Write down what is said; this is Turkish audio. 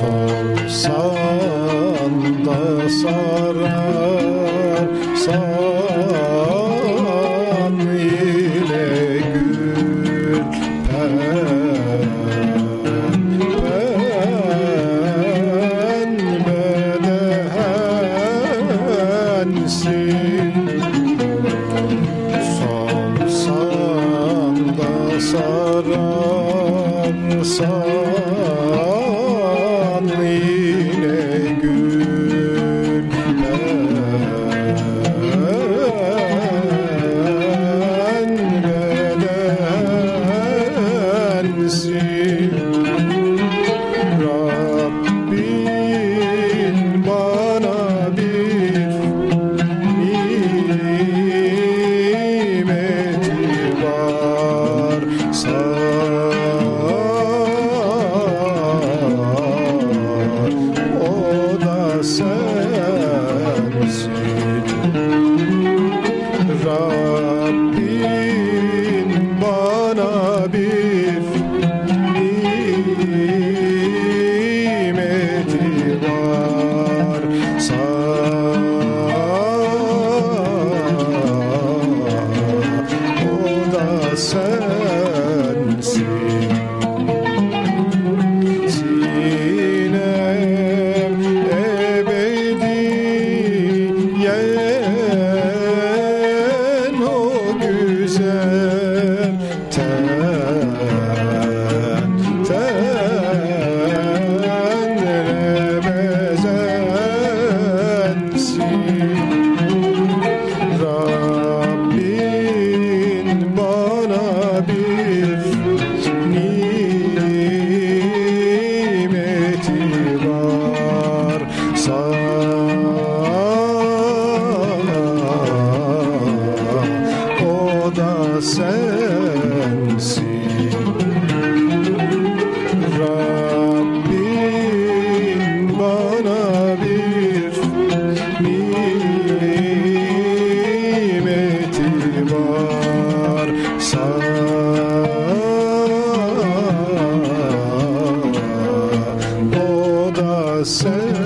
sorsan da sarar san ile gül ben bedensin sorsan da sarar san gece. da sensin Rabbim bana bir nimeti var. Sana O da sensin.